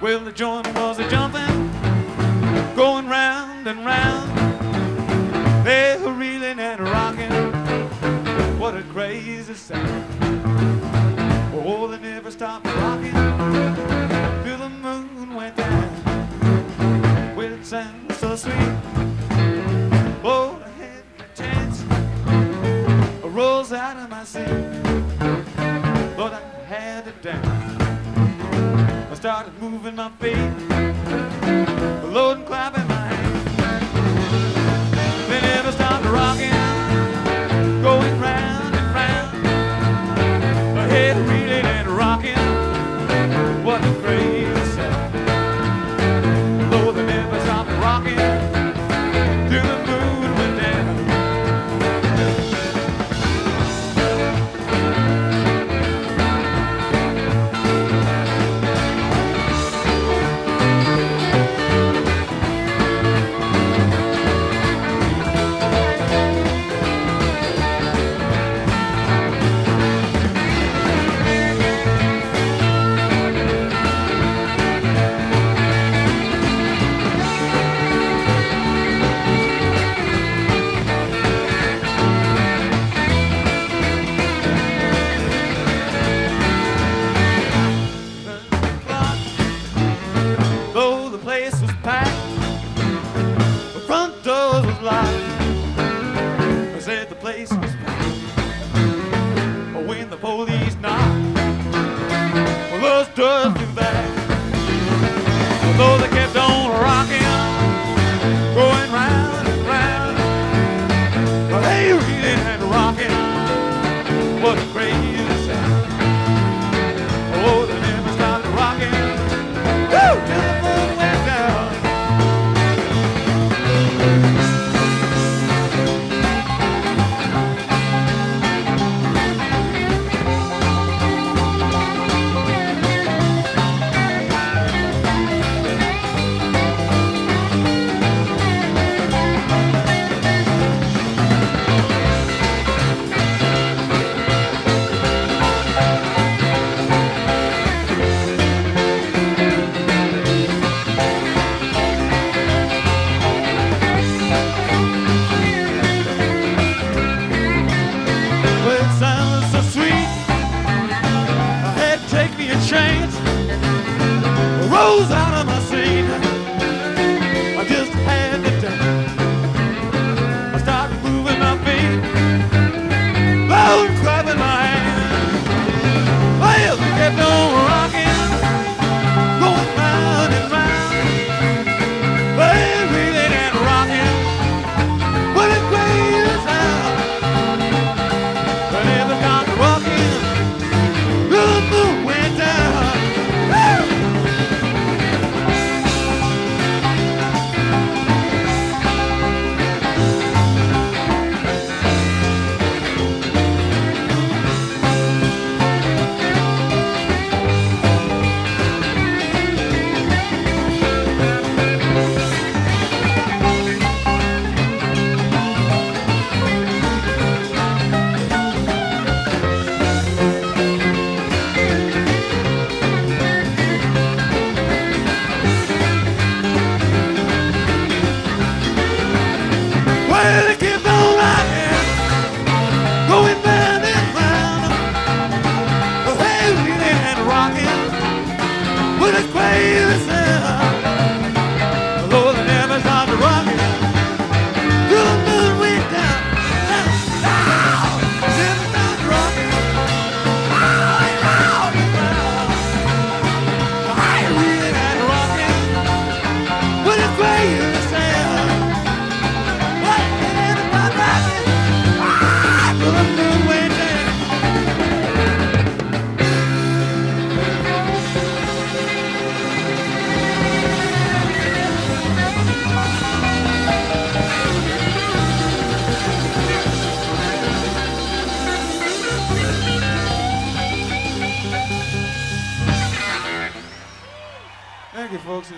Well, the joint was a jumping, going round and round. They were reeling and rocking. What a crazy sound. Oh, they never stopped rocking till the moon went down. Well, it so sweet. Oh, I had a chance. I rose out of my seat. stomping my feet, loading, clapping my hands. They never stopped rocking, going round and round. My head reeling and rocking, what a craze. police goes play it! Thank you, folks.